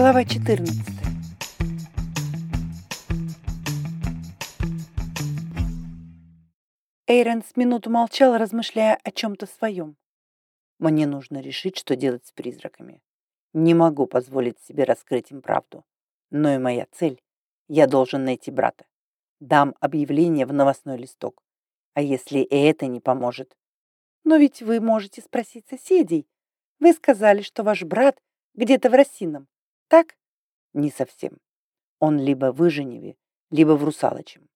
Глава 14. Эйрон с минуту молчал, размышляя о чем-то своем. Мне нужно решить, что делать с призраками. Не могу позволить себе раскрыть им правду. Но и моя цель — я должен найти брата. Дам объявление в новостной листок. А если и это не поможет? Но ведь вы можете спросить соседей. Вы сказали, что ваш брат где-то в Росином так? Не совсем. Он либо в Иженеве, либо в Русалочем.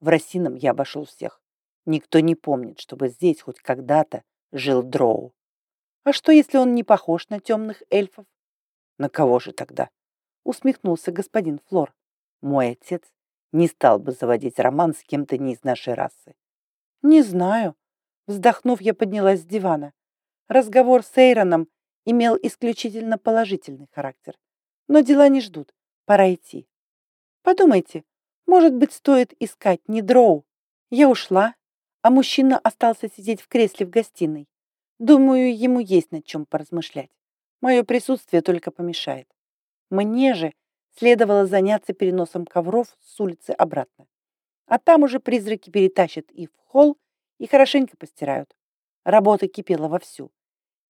В Росином я обошел всех. Никто не помнит, чтобы здесь хоть когда-то жил Дроу. А что, если он не похож на темных эльфов? На кого же тогда? Усмехнулся господин Флор. Мой отец не стал бы заводить роман с кем-то не из нашей расы. Не знаю. Вздохнув, я поднялась с дивана. Разговор с Эйроном имел исключительно положительный характер. Но дела не ждут. Пора идти. Подумайте, может быть, стоит искать не дроу. Я ушла, а мужчина остался сидеть в кресле в гостиной. Думаю, ему есть над чем поразмышлять. Мое присутствие только помешает. Мне же следовало заняться переносом ковров с улицы обратно. А там уже призраки перетащат их в холл и хорошенько постирают. Работа кипела вовсю.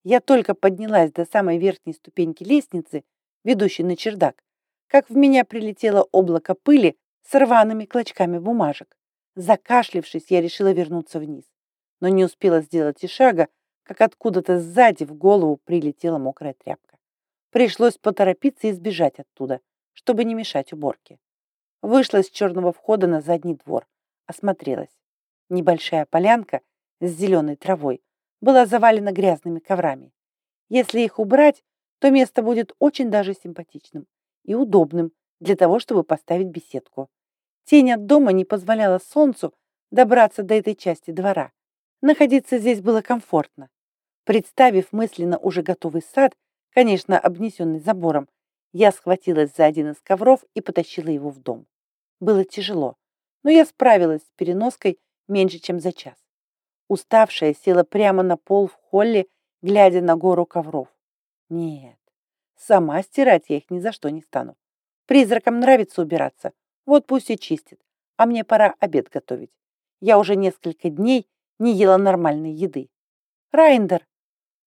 Я только поднялась до самой верхней ступеньки лестницы, ведущий на чердак, как в меня прилетело облако пыли с рваными клочками бумажек. Закашлившись, я решила вернуться вниз, но не успела сделать и шага, как откуда-то сзади в голову прилетела мокрая тряпка. Пришлось поторопиться и сбежать оттуда, чтобы не мешать уборке. Вышла из черного входа на задний двор, осмотрелась. Небольшая полянка с зеленой травой была завалена грязными коврами. Если их убрать, то место будет очень даже симпатичным и удобным для того, чтобы поставить беседку. Тень от дома не позволяла солнцу добраться до этой части двора. Находиться здесь было комфортно. Представив мысленно уже готовый сад, конечно, обнесенный забором, я схватилась за один из ковров и потащила его в дом. Было тяжело, но я справилась с переноской меньше, чем за час. Уставшая села прямо на пол в холле, глядя на гору ковров. Нет, сама стирать я их ни за что не стану. Призракам нравится убираться, вот пусть и чистит, а мне пора обед готовить. Я уже несколько дней не ела нормальной еды. Райндер!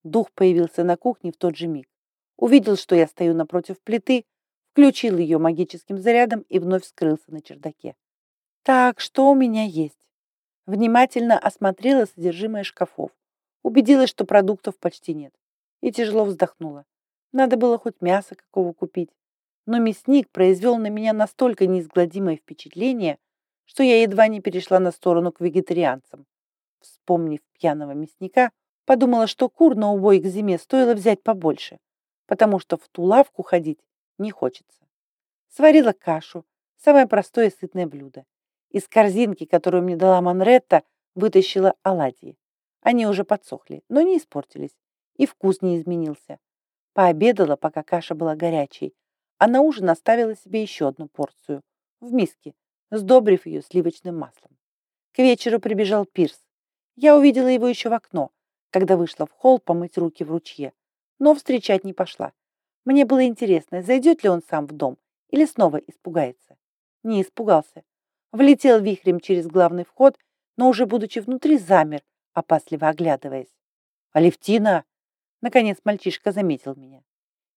Дух появился на кухне в тот же миг. Увидел, что я стою напротив плиты, включил ее магическим зарядом и вновь скрылся на чердаке. Так, что у меня есть? Внимательно осмотрела содержимое шкафов. Убедилась, что продуктов почти нет и тяжело вздохнула. Надо было хоть мясо какого купить. Но мясник произвел на меня настолько неизгладимое впечатление, что я едва не перешла на сторону к вегетарианцам. Вспомнив пьяного мясника, подумала, что кур на убой к зиме стоило взять побольше, потому что в ту лавку ходить не хочется. Сварила кашу, самое простое сытное блюдо. Из корзинки, которую мне дала Манретта, вытащила оладьи. Они уже подсохли, но не испортились и вкус не изменился. Пообедала, пока каша была горячей, а на ужин оставила себе еще одну порцию в миске, сдобрив ее сливочным маслом. К вечеру прибежал Пирс. Я увидела его еще в окно, когда вышла в холл помыть руки в ручье, но встречать не пошла. Мне было интересно, зайдет ли он сам в дом или снова испугается. Не испугался. Влетел вихрем через главный вход, но уже будучи внутри замер, опасливо оглядываясь. «Алевтина!» Наконец мальчишка заметил меня.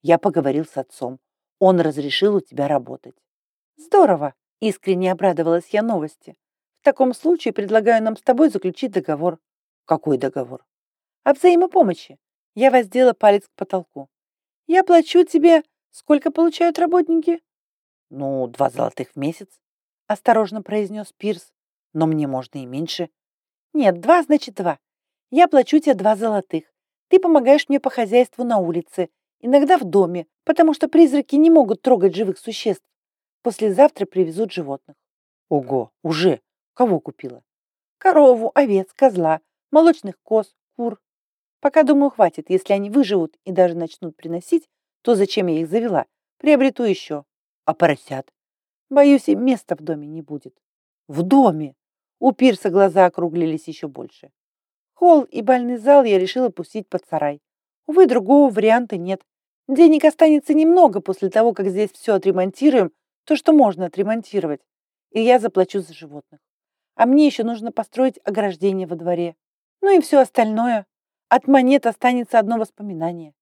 Я поговорил с отцом. Он разрешил у тебя работать. Здорово! Искренне обрадовалась я новости. В таком случае предлагаю нам с тобой заключить договор. Какой договор? О взаимопомощи. Я воздела палец к потолку. Я плачу тебе... Сколько получают работники? Ну, два золотых в месяц, осторожно произнес Пирс. Но мне можно и меньше. Нет, два значит два. Я плачу тебе два золотых. Ты помогаешь мне по хозяйству на улице, иногда в доме, потому что призраки не могут трогать живых существ. Послезавтра привезут животных. Ого, уже? Кого купила? Корову, овец, козла, молочных коз, кур. Пока, думаю, хватит. Если они выживут и даже начнут приносить, то зачем я их завела? Приобрету еще. А поросят? Боюсь, и места в доме не будет. В доме? У Пирса глаза округлились еще больше. Холл и бальный зал я решила пустить под сарай. Увы, другого варианта нет. Денег останется немного после того, как здесь все отремонтируем, то, что можно отремонтировать, и я заплачу за животных. А мне еще нужно построить ограждение во дворе. Ну и все остальное. От монет останется одно воспоминание.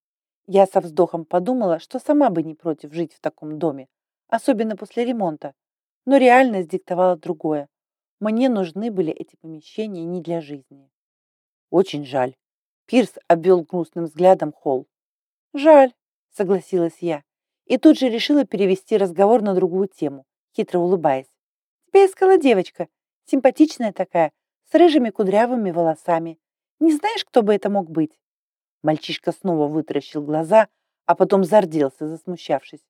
Я со вздохом подумала, что сама бы не против жить в таком доме, особенно после ремонта. Но реальность диктовала другое. Мне нужны были эти помещения не для жизни. Очень жаль. Пирс обвел грустным взглядом холл. Жаль, согласилась я. И тут же решила перевести разговор на другую тему, хитро улыбаясь. Тебя искала девочка, симпатичная такая, с рыжими кудрявыми волосами. Не знаешь, кто бы это мог быть? Мальчишка снова вытаращил глаза, а потом зарделся, засмущавшись.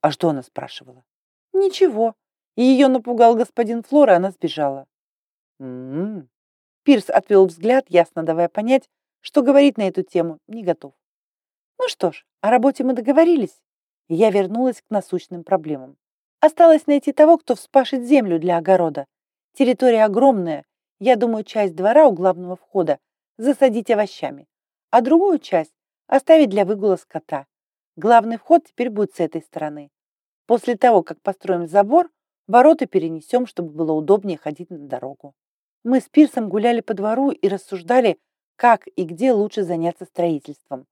А что она спрашивала? Ничего. И ее напугал господин Флор, и она сбежала. М-м. Пирс отвел взгляд, ясно давая понять, что говорить на эту тему не готов. Ну что ж, о работе мы договорились. Я вернулась к насущным проблемам. Осталось найти того, кто вспашет землю для огорода. Территория огромная. Я думаю, часть двора у главного входа засадить овощами, а другую часть оставить для выгула скота. Главный вход теперь будет с этой стороны. После того, как построим забор, ворота перенесем, чтобы было удобнее ходить на дорогу. Мы с Пирсом гуляли по двору и рассуждали, как и где лучше заняться строительством.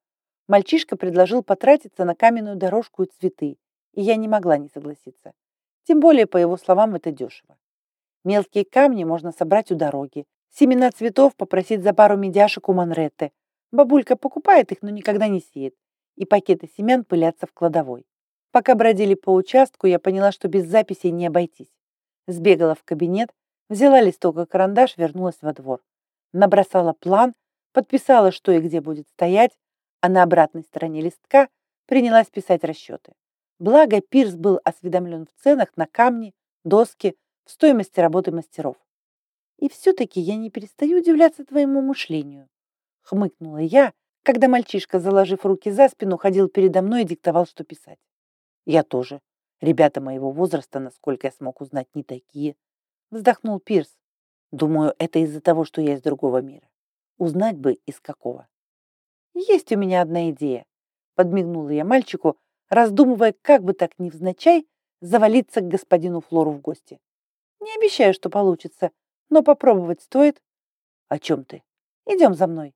Мальчишка предложил потратиться на каменную дорожку и цветы, и я не могла не согласиться. Тем более, по его словам, это дешево. Мелкие камни можно собрать у дороги. Семена цветов попросить за пару медяшек у Манретты. Бабулька покупает их, но никогда не сеет. И пакеты семян пылятся в кладовой. Пока бродили по участку, я поняла, что без записей не обойтись. Сбегала в кабинет, взяла листок и карандаш, вернулась во двор. Набросала план, подписала, что и где будет стоять, а на обратной стороне листка принялась писать расчеты. Благо, Пирс был осведомлен в ценах на камни, доски, в стоимости работы мастеров. И все-таки я не перестаю удивляться твоему мышлению. Хмыкнула я, когда мальчишка, заложив руки за спину, ходил передо мной и диктовал, что писать. Я тоже. Ребята моего возраста, насколько я смог узнать, не такие. Вздохнул Пирс. Думаю, это из-за того, что я из другого мира. Узнать бы, из какого. Есть у меня одна идея. Подмигнула я мальчику, раздумывая, как бы так невзначай завалиться к господину Флору в гости. Не обещаю, что получится, но попробовать стоит. О чем ты? Идем за мной.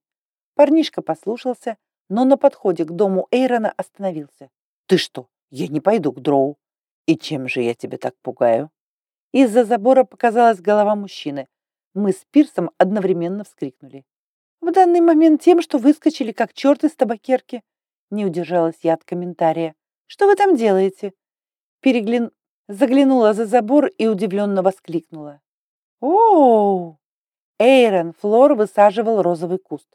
Парнишка послушался, но на подходе к дому Эйрона остановился. Ты что? Я не пойду к Дроу. И чем же я тебя так пугаю? Из-за забора показалась голова мужчины. Мы с Пирсом одновременно вскрикнули. В данный момент тем, что выскочили как черт из табакерки. Не удержалась я от комментария. Что вы там делаете? Переглянул заглянула за забор и удивленно воскликнула. «Оу!» Эйрон Флор высаживал розовый куст.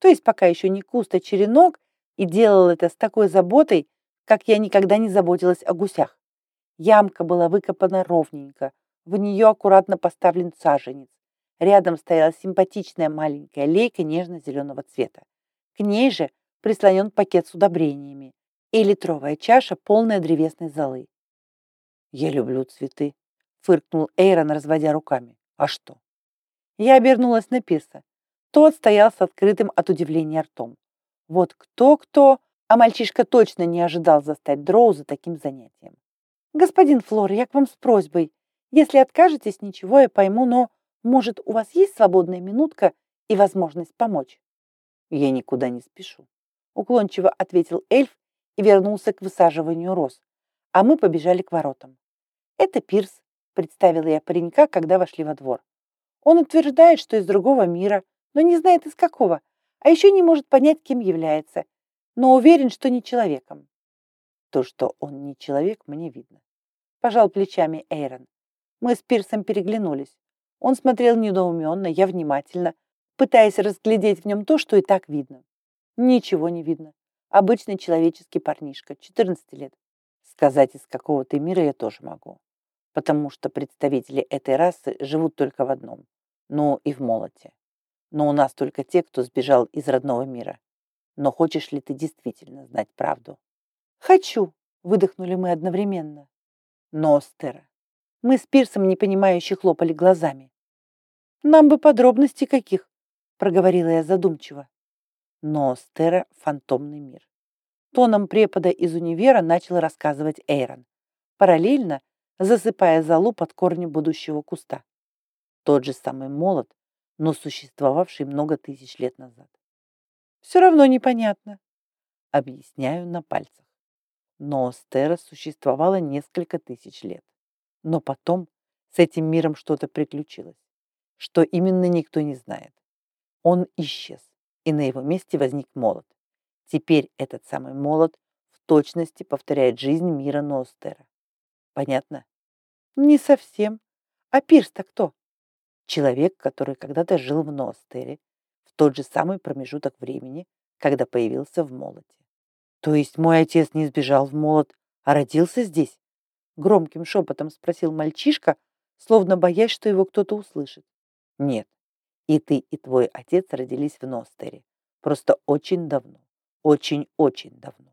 То есть пока еще не куст, а черенок, и делал это с такой заботой, как я никогда не заботилась о гусях. Ямка была выкопана ровненько, в нее аккуратно поставлен саженец. Рядом стояла симпатичная маленькая лейка нежно-зеленого цвета. К ней же прислонен пакет с удобрениями и литровая чаша, полная древесной золы. «Я люблю цветы», — фыркнул Эйрон, разводя руками. «А что?» Я обернулась на Пирса. Тот стоял с открытым от удивления ртом. Вот кто-кто, а мальчишка точно не ожидал застать Дроу за таким занятием. «Господин Флор, я к вам с просьбой. Если откажетесь, ничего я пойму, но, может, у вас есть свободная минутка и возможность помочь?» «Я никуда не спешу», — уклончиво ответил эльф и вернулся к высаживанию роз, а мы побежали к воротам. «Это Пирс», — представила я паренька, когда вошли во двор. «Он утверждает, что из другого мира, но не знает из какого, а еще не может понять, кем является, но уверен, что не человеком». «То, что он не человек, мне видно», — пожал плечами Эйрон. Мы с Пирсом переглянулись. Он смотрел недоуменно, я внимательно, пытаясь разглядеть в нем то, что и так видно. Ничего не видно. Обычный человеческий парнишка, 14 лет. Сказать, из какого ты мира я тоже могу потому что представители этой расы живут только в одном, ну и в молоте. Но у нас только те, кто сбежал из родного мира. Но хочешь ли ты действительно знать правду? Хочу, выдохнули мы одновременно. Но, Стера, мы с Пирсом непонимающе хлопали глазами. Нам бы подробностей каких, проговорила я задумчиво. Но Стера — фантомный мир. тоном препода из универа начал рассказывать Эйрон, параллельно засыпая залу под корни будущего куста. Тот же самый молот, но существовавший много тысяч лет назад. Все равно непонятно. Объясняю на пальцах. Но Стера существовала несколько тысяч лет. Но потом с этим миром что-то приключилось. Что именно никто не знает. Он исчез, и на его месте возник молот. Теперь этот самый молот в точности повторяет жизнь мира Ностера. Понятно? Не совсем. А Пирс-то кто? Человек, который когда-то жил в Ностере, в тот же самый промежуток времени, когда появился в молоте. То есть мой отец не сбежал в молот, а родился здесь? Громким шепотом спросил мальчишка, словно боясь, что его кто-то услышит. Нет, и ты, и твой отец родились в Ностере, просто очень давно очень-очень давно.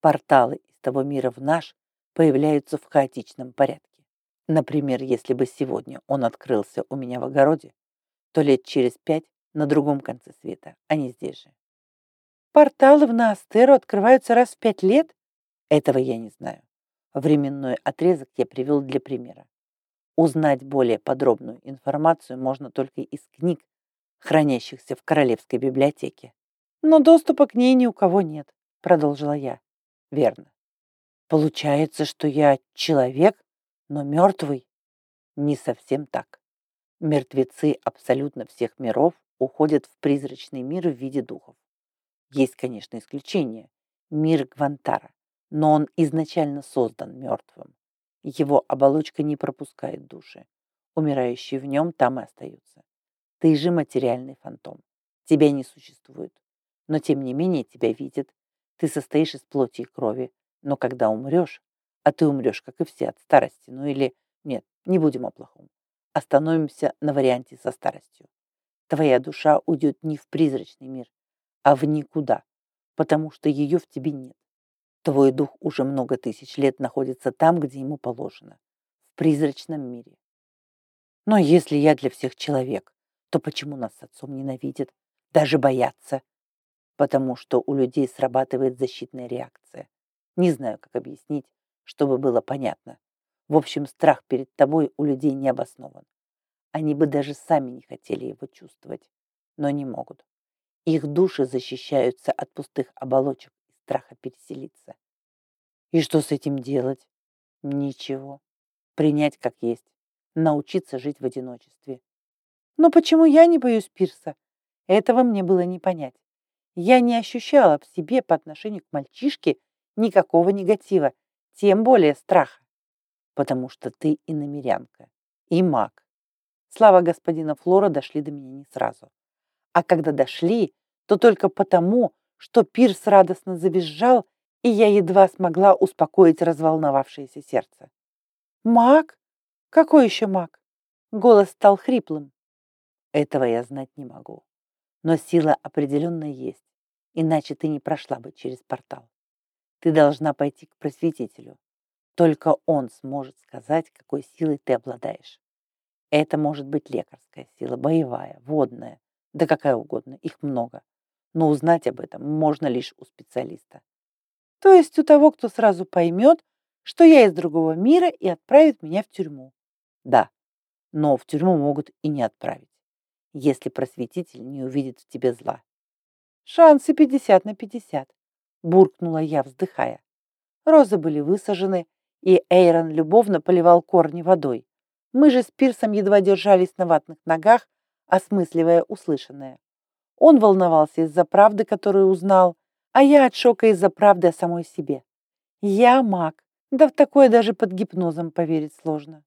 Порталы из того мира в наш появляются в хаотичном порядке. Например, если бы сегодня он открылся у меня в огороде, то лет через пять на другом конце света, а не здесь же. Порталы в Наастеру открываются раз в пять лет? Этого я не знаю. Временной отрезок я привел для примера. Узнать более подробную информацию можно только из книг, хранящихся в Королевской библиотеке. Но доступа к ней ни у кого нет, продолжила я. Верно. Получается, что я человек, но мертвый? Не совсем так. Мертвецы абсолютно всех миров уходят в призрачный мир в виде духов. Есть, конечно, исключение. Мир Гвантара. Но он изначально создан мертвым. Его оболочка не пропускает души. Умирающие в нем там и остаются. Ты же материальный фантом. Тебя не существует но тем не менее тебя видят. Ты состоишь из плоти и крови, но когда умрешь, а ты умрешь, как и все, от старости, ну или... Нет, не будем о плохом. Остановимся на варианте со старостью. Твоя душа уйдет не в призрачный мир, а в никуда, потому что ее в тебе нет. Твой дух уже много тысяч лет находится там, где ему положено, в призрачном мире. Но если я для всех человек, то почему нас с отцом ненавидят, даже боятся? потому что у людей срабатывает защитная реакция. Не знаю, как объяснить, чтобы было понятно. В общем, страх перед тобой у людей не обоснован. Они бы даже сами не хотели его чувствовать, но не могут. Их души защищаются от пустых оболочек и страха переселиться. И что с этим делать? Ничего. Принять как есть. Научиться жить в одиночестве. Но почему я не боюсь Пирса? Этого мне было не понять. Я не ощущала в себе по отношению к мальчишке никакого негатива, тем более страха, потому что ты и намерянка, и маг. Слава господина Флора дошли до меня не сразу. А когда дошли, то только потому, что Пирс радостно завизжал, и я едва смогла успокоить разволновавшееся сердце. «Маг? Какой еще маг?» Голос стал хриплым. Этого я знать не могу но сила определенно есть, иначе ты не прошла бы через портал. Ты должна пойти к просветителю. Только он сможет сказать, какой силой ты обладаешь. Это может быть лекарская сила, боевая, водная, да какая угодно, их много. Но узнать об этом можно лишь у специалиста. То есть у того, кто сразу поймет, что я из другого мира и отправит меня в тюрьму. Да, но в тюрьму могут и не отправить если просветитель не увидит в тебе зла. Шансы пятьдесят на пятьдесят, буркнула я, вздыхая. Розы были высажены, и Эйрон любовно поливал корни водой. Мы же с Пирсом едва держались на ватных ногах, осмысливая услышанное. Он волновался из-за правды, которую узнал, а я от шока из-за правды о самой себе. Я маг, да в такое даже под гипнозом поверить сложно.